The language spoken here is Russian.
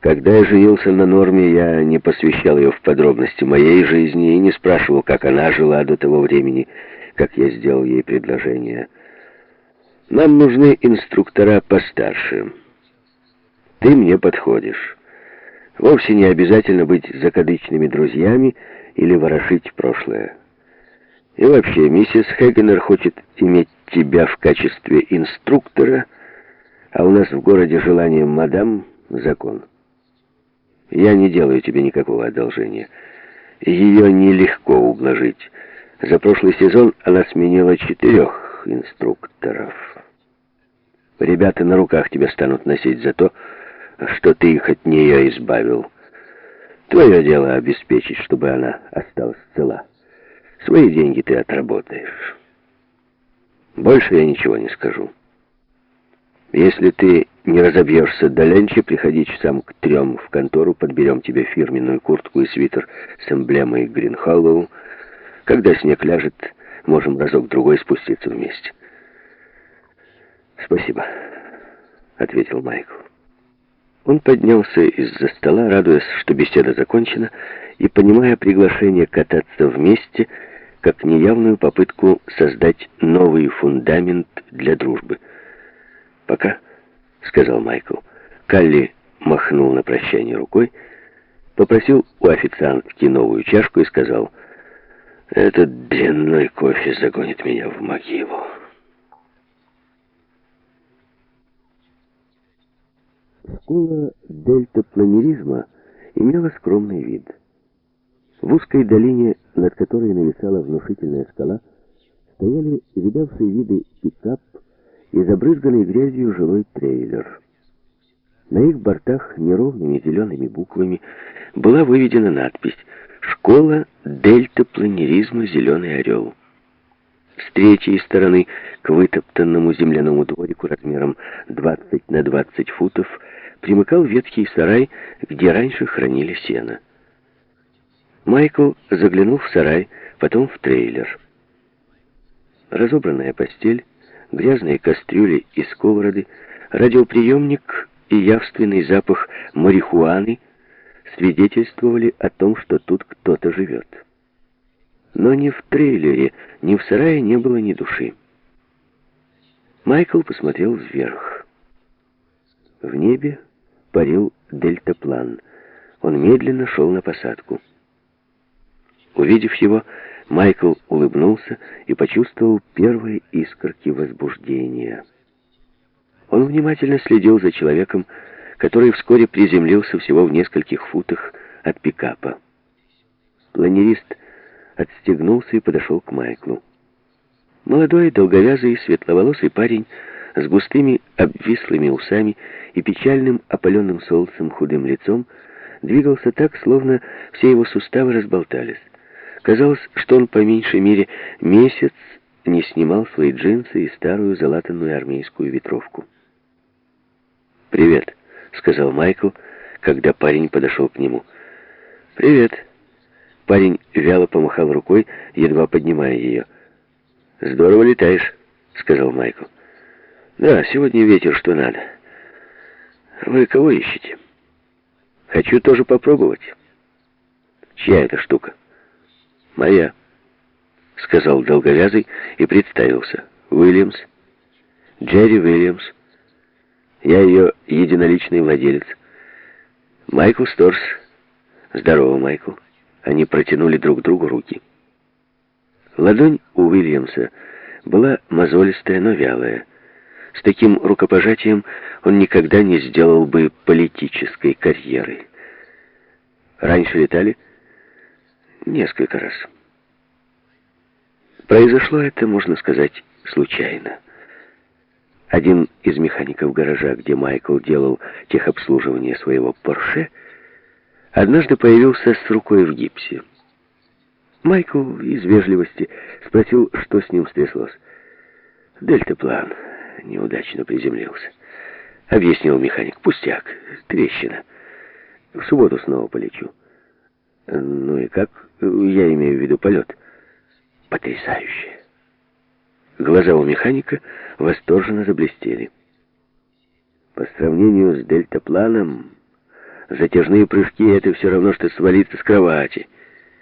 Когда я женился на Норме, я не посвящал ее в подробности моей жизни и не спрашивал, как она жила до того времени, как я сделал ей предложение. Нам нужны инструктора постарше. Ты мне подходишь. Вовсе не обязательно быть закадычными друзьями или ворошить прошлое. И вообще, миссис Хегенер хочет иметь тебя в качестве инструктора, а у нас в городе желание мадам — закон. Я не делаю тебе никакого одолжения. Ее нелегко ублажить. За прошлый сезон она сменила четырех инструкторов. Ребята на руках тебя станут носить за то, что ты их от нее избавил. Твое дело обеспечить, чтобы она осталась цела. Свои деньги ты отработаешь. Больше я ничего не скажу. Если ты не разобьешься до ленча, приходи часам к трем в контору, подберем тебе фирменную куртку и свитер с эмблемой Гринхоллоу. Когда снег ляжет, можем разок-другой спуститься вместе. «Спасибо», — ответил Майкл. Он поднялся из-за стола, радуясь, что беседа закончена, и понимая приглашение кататься вместе, как неявную попытку создать новый фундамент для дружбы. Сказал Майкл. Калли махнул на прощание рукой, попросил у официантки новую чашку и сказал, «Этот дрянной кофе загонит меня в могилу». Школа дельтапланеризма имела скромный вид. В узкой долине, над которой нависала внушительная скала, стояли видавшие виды пикап и забрызганный грязью жилой трейлер. На их бортах неровными зелеными буквами была выведена надпись «Школа дельтапланеризма «Зеленый орел». С третьей стороны к вытоптанному земляному дворику размером 20 на 20 футов примыкал ветхий сарай, где раньше хранили сено. Майкл заглянул в сарай, потом в трейлер. Разобранная постель, грязные кастрюли и сковороды, радиоприемник и явственный запах марихуаны свидетельствовали о том, что тут кто-то живет. Но ни в трейлере, ни в сарае не было ни души. Майкл посмотрел вверх. В небе парил дельтаплан. Он медленно шел на посадку. Увидев его, Майкл улыбнулся и почувствовал первые искорки возбуждения. Он внимательно следил за человеком, который вскоре приземлился всего в нескольких футах от пикапа. Планерист отстегнулся и подошел к Майклу. Молодой, долговязый, светловолосый парень с густыми обвислыми усами и печальным опаленным солнцем худым лицом двигался так, словно все его суставы разболтались. Казалось, что он по меньшей мере месяц не снимал свои джинсы и старую залатанную армейскую ветровку. «Привет», — сказал Майкл, когда парень подошел к нему. «Привет». Парень вяло помахал рукой, едва поднимая ее. «Здорово летаешь», — сказал Майкл. «Да, сегодня ветер что надо. Вы кого ищете?» «Хочу тоже попробовать». «Чья эта штука?» «Моя», — сказал долговязый и представился. «Уильямс. Джерри Уильямс. Я ее единоличный владелец. Майкл Сторс. Здорово, Майкл». Они протянули друг другу руки. Ладонь у Уильямса была мозолистая, но вялая. С таким рукопожатием он никогда не сделал бы политической карьеры. Раньше летали несколько раз. Произошло это, можно сказать, случайно. Один из механиков гаража, где Майкл делал техобслуживание своего Порше, однажды появился с рукой в гипсе. Майкл из вежливости спросил, что с ним стряслось. «Дельтаплан неудачно приземлился», — объяснил механик. «Пустяк, трещина. В субботу снова полечу». «Ну и как? Я имею в виду полет». «Потрясающе!» Глаза у механика восторженно заблестели. По сравнению с дельтапланом Затяжные прыжки — это все равно, что свалиться с кровати.